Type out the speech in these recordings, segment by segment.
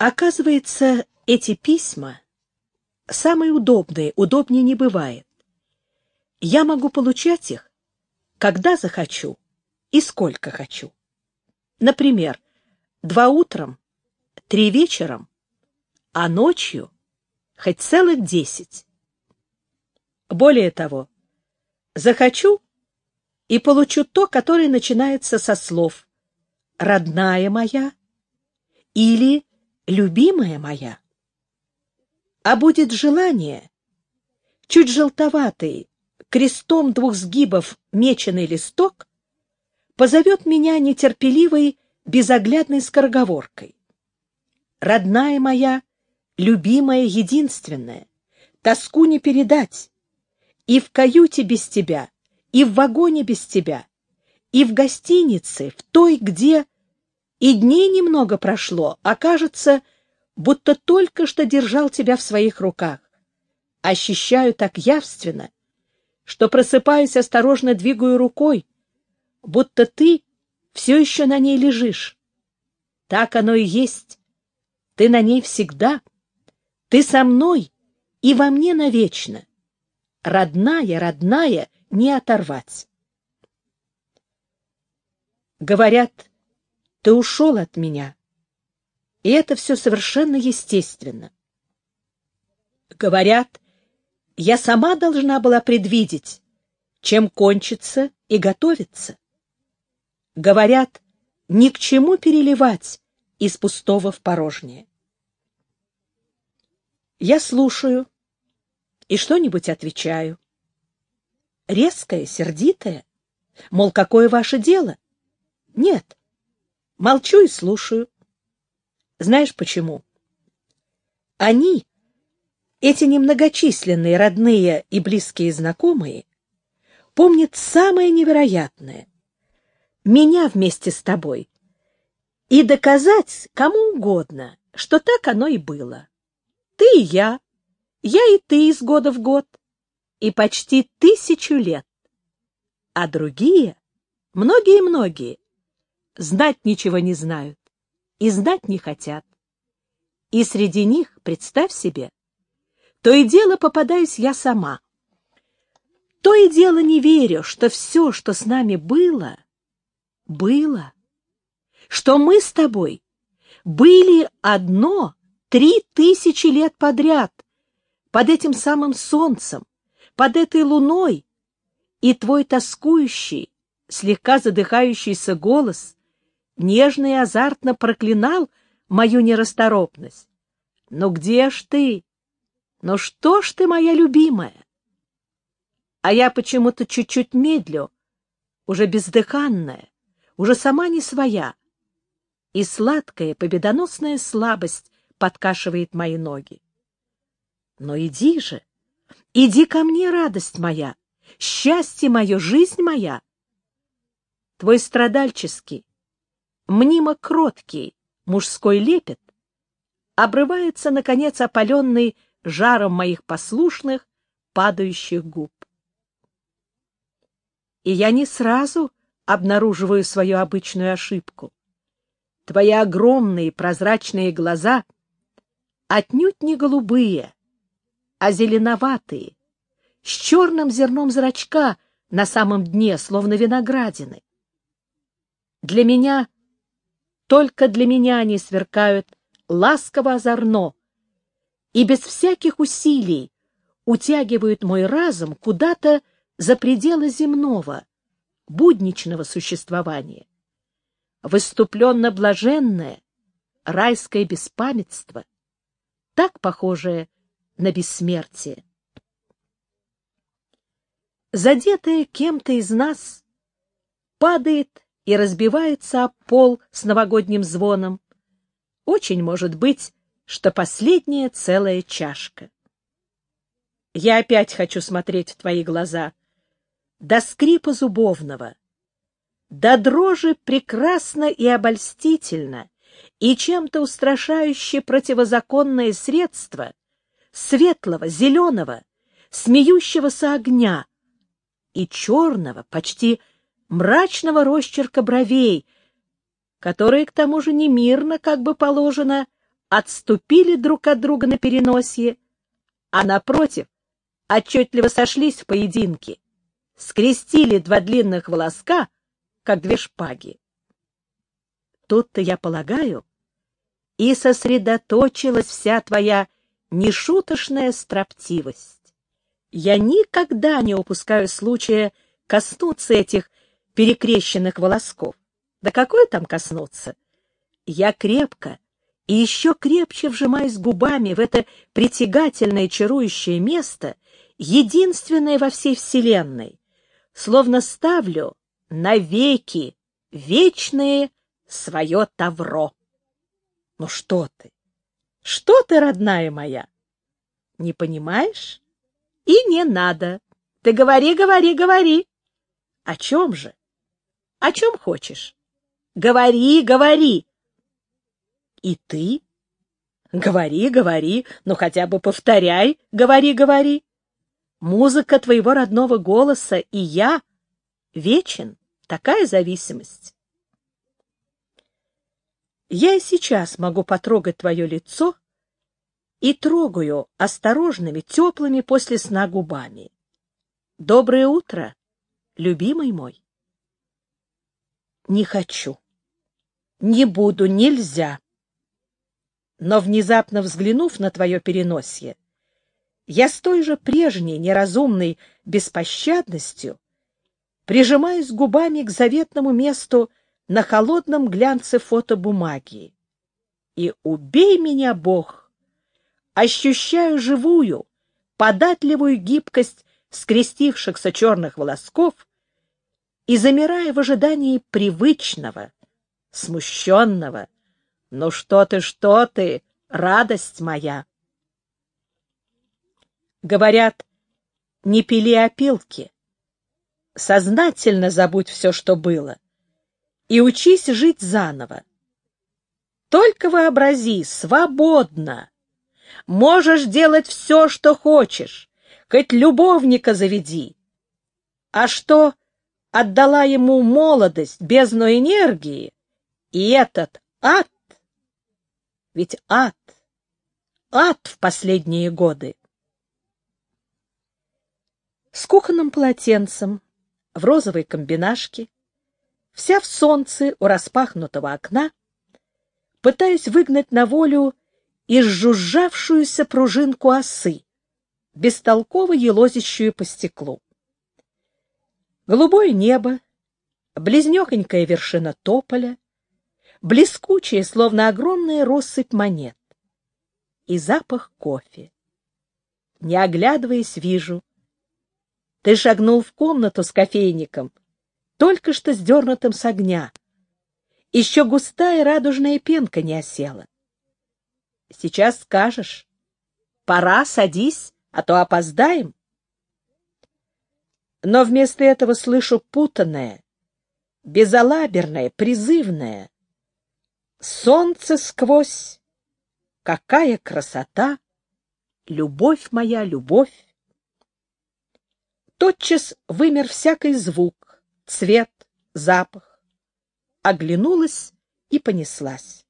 Оказывается, эти письма самые удобные, удобнее не бывает. Я могу получать их, когда захочу и сколько хочу. Например, два утром, три вечером, а ночью хоть целых десять. Более того, захочу и получу то, которое начинается со слов «родная моя» или «любимая моя». А будет желание, чуть желтоватый, крестом двух сгибов меченый листок, позовет меня нетерпеливой, безоглядной скороговоркой. Родная моя, любимая, единственная, тоску не передать. И в каюте без тебя, и в вагоне без тебя, и в гостинице, в той, где и дней немного прошло, а кажется, будто только что держал тебя в своих руках. Ощущаю так явственно, что просыпаюсь, осторожно двигаю рукой, будто ты все еще на ней лежишь. Так оно и есть. Ты на ней всегда. Ты со мной и во мне навечно. Родная, родная, не оторвать. Говорят, ты ушел от меня. И это все совершенно естественно. Говорят, я сама должна была предвидеть, чем кончится и готовиться. Говорят, ни к чему переливать из пустого в порожнее. Я слушаю и что-нибудь отвечаю. Резкое, сердитое, мол, какое ваше дело? Нет, молчу и слушаю. Знаешь почему? Они, эти немногочисленные родные и близкие знакомые, помнят самое невероятное. Меня вместе с тобой. И доказать кому угодно, что так оно и было. Ты и я, я и ты из года в год, и почти тысячу лет. А другие, многие-многие, знать ничего не знают и знать не хотят. И среди них, представь себе, то и дело попадаюсь я сама. То и дело не верю, что все, что с нами было, было. Что мы с тобой были одно три тысячи лет подряд, под этим самым солнцем, под этой луной, и твой тоскующий, слегка задыхающийся голос нежно и азартно проклинал мою нерасторопность. «Ну где ж ты? Ну что ж ты, моя любимая?» А я почему-то чуть-чуть медлю, уже бездыханная, уже сама не своя, и сладкая победоносная слабость подкашивает мои ноги. Но иди же, иди ко мне, радость моя, счастье мое, жизнь моя. Твой страдальческий, мнимо кроткий мужской лепет обрывается, наконец, опаленный жаром моих послушных, падающих губ. И я не сразу обнаруживаю свою обычную ошибку. Твои огромные прозрачные глаза отнюдь не голубые, а зеленоватые, с черным зерном зрачка на самом дне, словно виноградины. Для меня — только для меня они сверкают ласково-озорно и без всяких усилий утягивают мой разум куда-то за пределы земного, будничного существования. Выступленно-блаженное, райское беспамятство, так похожее на бессмертие. Задетое кем-то из нас падает и разбивается об пол с новогодним звоном. Очень может быть, что последняя целая чашка. Я опять хочу смотреть в твои глаза. До скрипа зубовного, до дрожи прекрасно и обольстительно, и чем-то устрашающе противозаконное средство светлого, зеленого, смеющегося огня и черного, почти мрачного росчерка бровей, которые, к тому же, не мирно, как бы положено, отступили друг от друга на переносье, а напротив отчетливо сошлись в поединке, скрестили два длинных волоска, как две шпаги. Тут-то, я полагаю, и сосредоточилась вся твоя нешуточная строптивость. Я никогда не упускаю случая коснуться этих перекрещенных волосков. Да какое там коснуться? Я крепко и еще крепче вжимаюсь губами в это притягательное чарующее место, единственное во всей вселенной, словно ставлю навеки вечные свое тавро. Ну что ты? Что ты, родная моя? Не понимаешь? И не надо. Ты говори, говори, говори. О чем же? О чем хочешь? Говори, говори. И ты? Говори, говори, ну хотя бы повторяй, говори, говори. Музыка твоего родного голоса и я вечен. Такая зависимость. Я и сейчас могу потрогать твое лицо и трогаю осторожными, теплыми после сна губами. Доброе утро, любимый мой. Не хочу. Не буду, нельзя. Но, внезапно взглянув на твое переносье, я с той же прежней неразумной беспощадностью прижимаюсь губами к заветному месту на холодном глянце фотобумаги. И убей меня, Бог! Ощущаю живую, податливую гибкость скрестившихся черных волосков и замирая в ожидании привычного, смущенного. «Ну что ты, что ты, радость моя!» Говорят, не пили опилки. Сознательно забудь все, что было и учись жить заново. Только вообрази, свободно. Можешь делать все, что хочешь, хоть любовника заведи. А что отдала ему молодость, бездну энергии, и этот ад, ведь ад, ад в последние годы. С кухонным полотенцем, в розовой комбинашке, вся в солнце у распахнутого окна, пытаясь выгнать на волю изжужжавшуюся пружинку осы, бестолково елозящую по стеклу. Голубое небо, близнехонькая вершина тополя, блескучая, словно огромная россыпь монет, и запах кофе. Не оглядываясь, вижу. Ты шагнул в комнату с кофейником, только что сдернутым с огня. Еще густая радужная пенка не осела. Сейчас скажешь. Пора, садись, а то опоздаем. Но вместо этого слышу путанное, безалаберное, призывное. Солнце сквозь. Какая красота! Любовь моя, любовь! Тотчас вымер всякий звук, цвет, запах. Оглянулась и понеслась.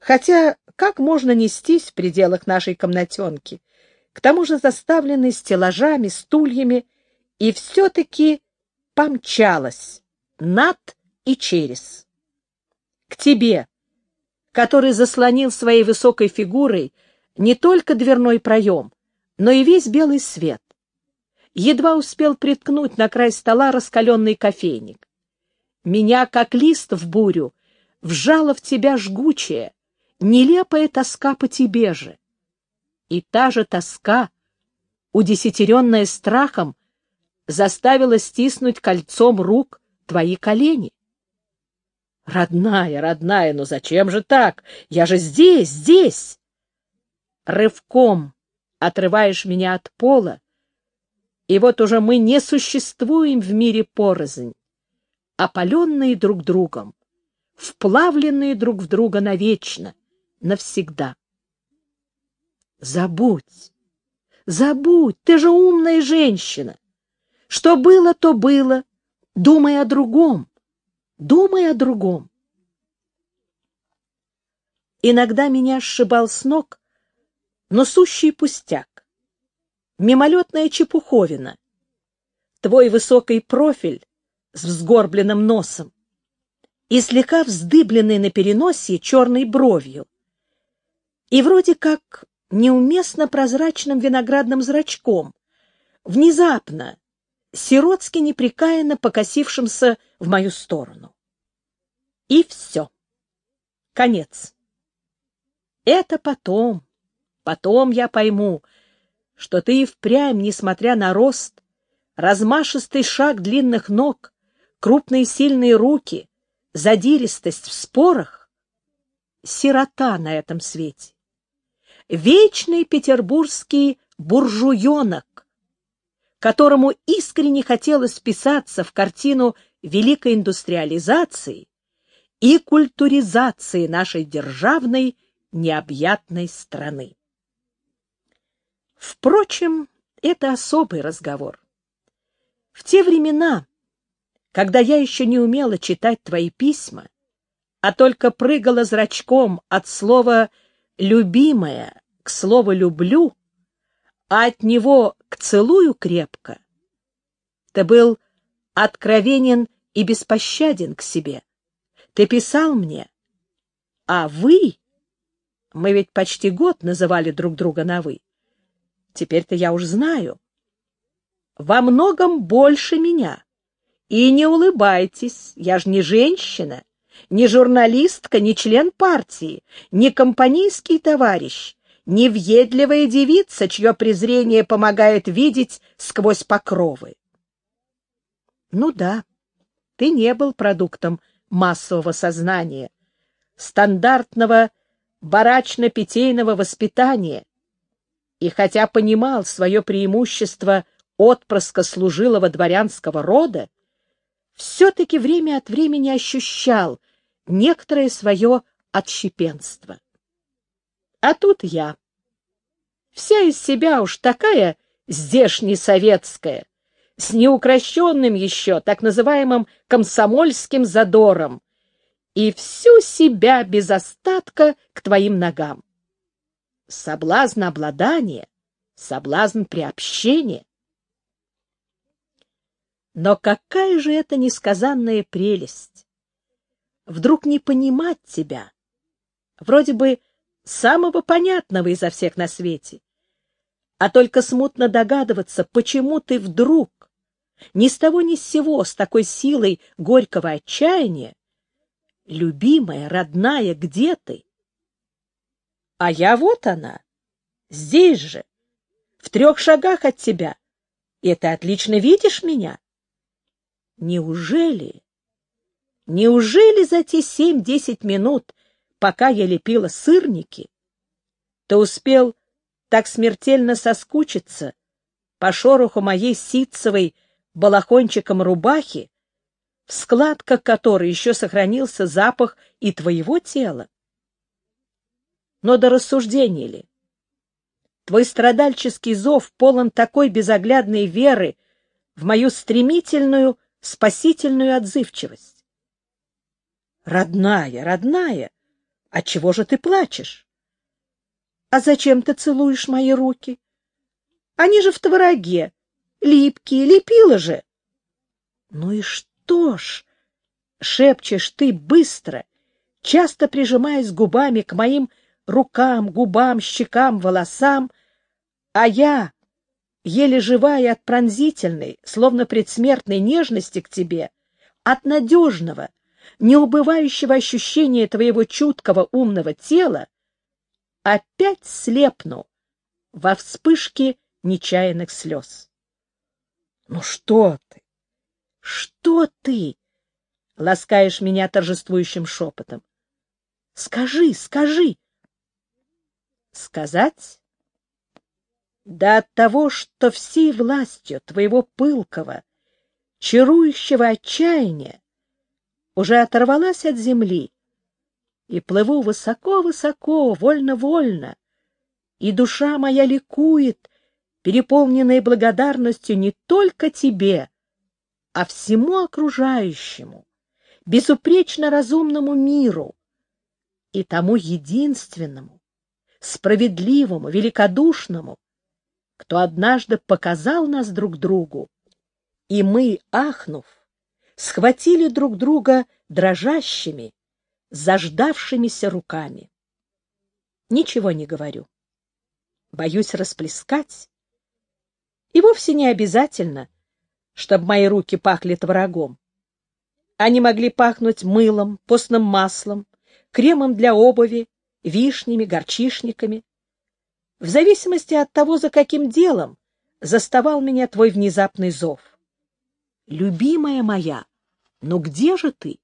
Хотя как можно нестись в пределах нашей комнатенки, к тому же заставленной стеллажами, стульями, и все-таки помчалась над и через. К тебе, который заслонил своей высокой фигурой не только дверной проем, но и весь белый свет едва успел приткнуть на край стола раскаленный кофейник. Меня, как лист в бурю, вжала в тебя жгучая, нелепая тоска по тебе же. И та же тоска, удесятеренная страхом, заставила стиснуть кольцом рук твои колени. Родная, родная, ну зачем же так? Я же здесь, здесь! Рывком отрываешь меня от пола, и вот уже мы не существуем в мире порознь, опаленные друг другом, вплавленные друг в друга навечно, навсегда. Забудь, забудь, ты же умная женщина. Что было, то было. Думай о другом, думай о другом. иногда меня сшибал с ног, но сущий пустяк, мимолетная чепуховина, твой высокий профиль с взгорбленным носом. И слегка вздыбленный на переносе черной бровью, и вроде как неуместно прозрачным виноградным зрачком, внезапно, сиротски непрекаянно покосившимся в мою сторону. И все. Конец. Это потом, потом я пойму, что ты и впрямь, несмотря на рост, размашистый шаг длинных ног, крупные сильные руки, задиристость в спорах, сирота на этом свете. Вечный петербургский буржуенок, которому искренне хотелось вписаться в картину великой индустриализации и культуризации нашей державной необъятной страны. Впрочем, это особый разговор. В те времена, когда я еще не умела читать твои письма, а только прыгала зрачком от слова «любимая» к слову «люблю», а от него к «целую крепко», ты был откровенен и беспощаден к себе. Ты писал мне, а вы, мы ведь почти год называли друг друга на «вы», теперь-то я уж знаю, во многом больше меня. И не улыбайтесь, я же не женщина, не журналистка, не член партии, не компанейский товарищ, не въедливая девица, чье презрение помогает видеть сквозь покровы. Ну да, ты не был продуктом массового сознания, стандартного барачно-питейного воспитания, и хотя понимал свое преимущество отпрыска служилого дворянского рода, все-таки время от времени ощущал некоторое свое отщепенство. А тут я. Вся из себя уж такая здешне советская, с неукрощенным еще так называемым комсомольским задором, и всю себя без остатка к твоим ногам. Соблазн обладания, соблазн приобщения. Но какая же это несказанная прелесть! Вдруг не понимать тебя, вроде бы самого понятного изо всех на свете, а только смутно догадываться, почему ты вдруг, ни с того ни с сего, с такой силой горького отчаяния, любимая, родная, где ты? А я вот она, здесь же, в трех шагах от тебя, и ты отлично видишь меня. Неужели, неужели за те семь-десять минут, пока я лепила сырники, ты успел так смертельно соскучиться по шороху моей ситцевой балахончиком рубахи, в складках которой еще сохранился запах и твоего тела? Но до рассуждений ли? Твой страдальческий зов полон такой безоглядной веры в мою стремительную спасительную отзывчивость. Родная, родная, отчего же ты плачешь? А зачем ты целуешь мои руки? Они же в твороге, липкие, лепила же. Ну и что ж, шепчешь ты быстро, часто прижимаясь губами к моим рукам, губам, щекам, волосам, а я, еле живая от пронзительной, словно предсмертной нежности к тебе, от надежного, неубывающего ощущения твоего чуткого умного тела, опять слепну во вспышке нечаянных слез. — Ну что ты? Что ты? — ласкаешь меня торжествующим шепотом. — Скажи, скажи. — Сказать? Да от того, что всей властью твоего пылкого, чарующего отчаяния уже оторвалась от земли и плыву высоко-высоко, вольно-вольно, и душа моя ликует, переполненная благодарностью не только тебе, а всему окружающему, безупречно разумному миру, и тому единственному, справедливому, великодушному, кто однажды показал нас друг другу, и мы, ахнув, схватили друг друга дрожащими, заждавшимися руками. Ничего не говорю. Боюсь расплескать. И вовсе не обязательно, чтобы мои руки пахли творогом. Они могли пахнуть мылом, постным маслом, кремом для обуви, вишнями, горчишниками. В зависимости от того, за каким делом заставал меня твой внезапный зов. Любимая моя, ну где же ты?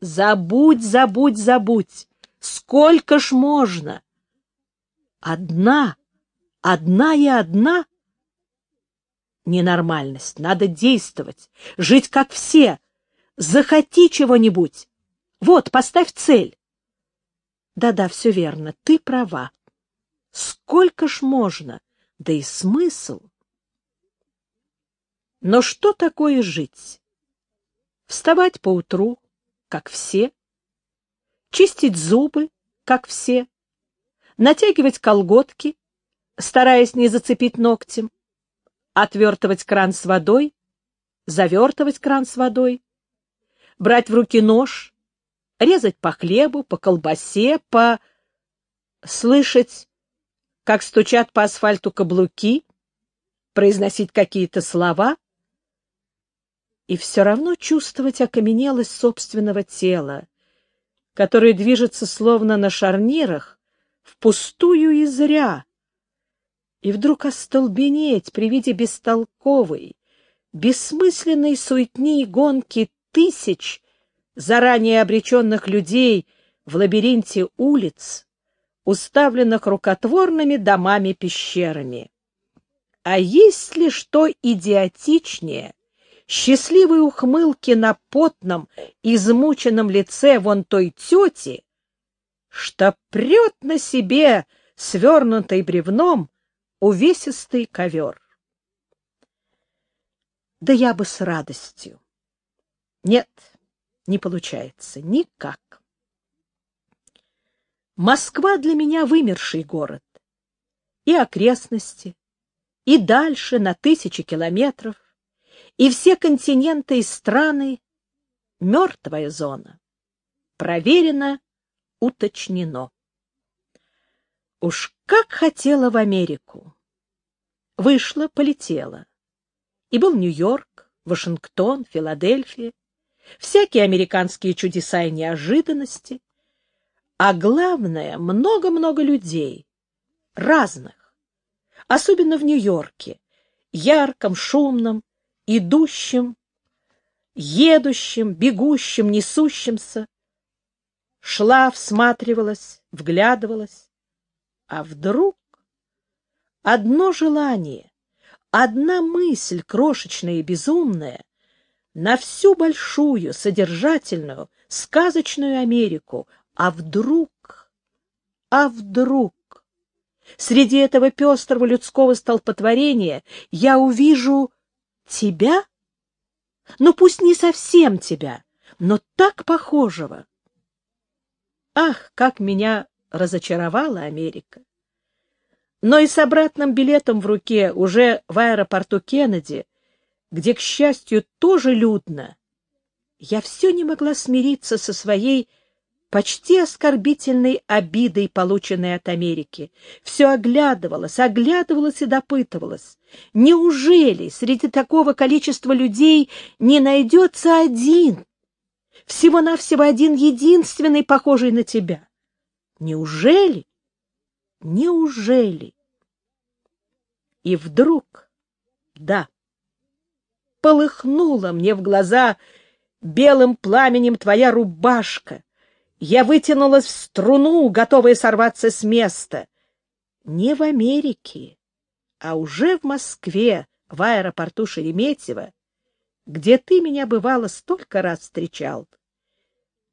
Забудь, забудь, забудь. Сколько ж можно? Одна, одна и одна? Ненормальность. Надо действовать, жить как все. Захоти чего-нибудь. Вот, поставь цель. Да-да, все верно, ты права. Сколько ж можно? Да и смысл. Но что такое жить? Вставать поутру, как все, чистить зубы, как все, натягивать колготки, стараясь не зацепить ногтем, отвертывать кран с водой, завертывать кран с водой, брать в руки нож, резать по хлебу, по колбасе, по... слышать, как стучат по асфальту каблуки, произносить какие-то слова и все равно чувствовать окаменелость собственного тела, которое движется словно на шарнирах, впустую и зря, и вдруг остолбенеть при виде бестолковой, бессмысленной суетни и гонки тысяч заранее обреченных людей в лабиринте улиц, уставленных рукотворными домами-пещерами. А есть ли что идиотичнее счастливой ухмылки на потном, измученном лице вон той тети, что прет на себе, свернутой бревном, увесистый ковер. Да я бы с радостью. Нет, не получается никак. Москва для меня вымерший город. И окрестности, и дальше на тысячи километров, и все континенты и страны — мертвая зона. Проверено, уточнено. Уж как хотела в Америку. Вышла, полетела. И был Нью-Йорк, Вашингтон, Филадельфия, всякие американские чудеса и неожиданности, а главное, много-много людей, разных, особенно в Нью-Йорке, ярком, шумном, идущим, едущим, бегущим, несущимся. Шла, всматривалась, вглядывалась. А вдруг одно желание, одна мысль крошечная и безумная на всю большую, содержательную, сказочную Америку. А вдруг, а вдруг среди этого пестрого людского столпотворения я увижу Тебя? Ну, пусть не совсем тебя, но так похожего. Ах, как меня разочаровала Америка! Но и с обратным билетом в руке уже в аэропорту Кеннеди, где, к счастью, тоже людно, я все не могла смириться со своей почти оскорбительной обидой, полученной от Америки. Все оглядывалась, оглядывалась и допытывалась. Неужели среди такого количества людей не найдется один, всего-навсего один единственный, похожий на тебя? Неужели? Неужели? И вдруг, да, полыхнула мне в глаза белым пламенем твоя рубашка, я вытянулась в струну, готовая сорваться с места. Не в Америке, а уже в Москве, в аэропорту Шереметьево, где ты меня, бывало, столько раз встречал.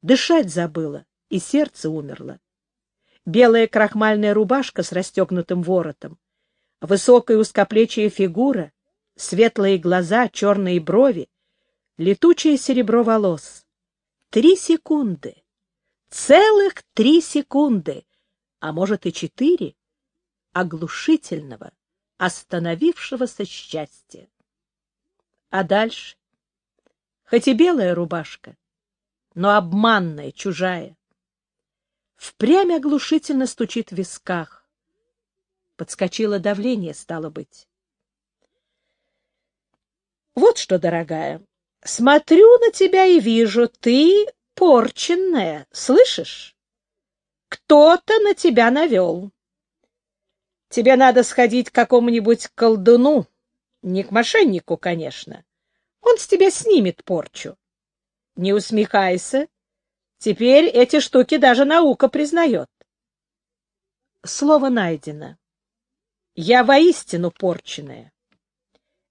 Дышать забыла, и сердце умерло. Белая крахмальная рубашка с расстегнутым воротом, высокая узкоплечья фигура, светлые глаза, черные брови, летучее серебро волос. Три секунды, целых три секунды, а может и четыре, оглушительного, остановившегося счастья. А дальше? Хоть и белая рубашка, но обманная, чужая. Впрямь оглушительно стучит в висках. Подскочило давление, стало быть. Вот что, дорогая, смотрю на тебя и вижу, ты порченная, слышишь? Кто-то на тебя навел. Тебе надо сходить к какому-нибудь колдуну, не к мошеннику, конечно. Он с тебя снимет порчу. Не усмехайся. Теперь эти штуки даже наука признает. Слово найдено. Я воистину порченная.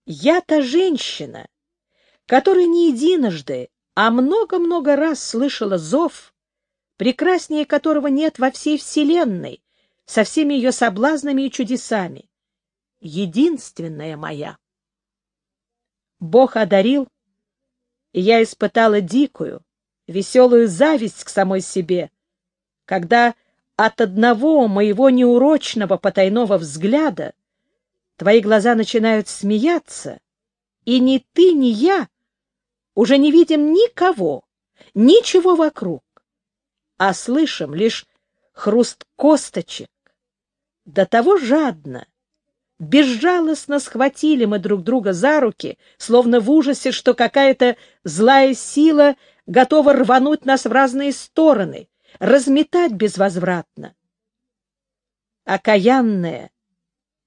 Я та женщина, которая не единожды, а много-много раз слышала зов, прекраснее которого нет во всей вселенной, со всеми ее соблазнами и чудесами. Единственная моя. Бог одарил, и я испытала дикую, веселую зависть к самой себе, когда от одного моего неурочного потайного взгляда твои глаза начинают смеяться, и ни ты, ни я уже не видим никого, ничего вокруг, а слышим лишь хруст косточек. До того жадно, безжалостно схватили мы друг друга за руки, словно в ужасе, что какая-то злая сила готова рвануть нас в разные стороны, разметать безвозвратно. Окаянная,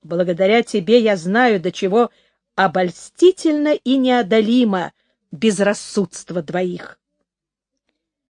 благодаря тебе я знаю, до чего обольстительно и неодолимо безрассудство двоих.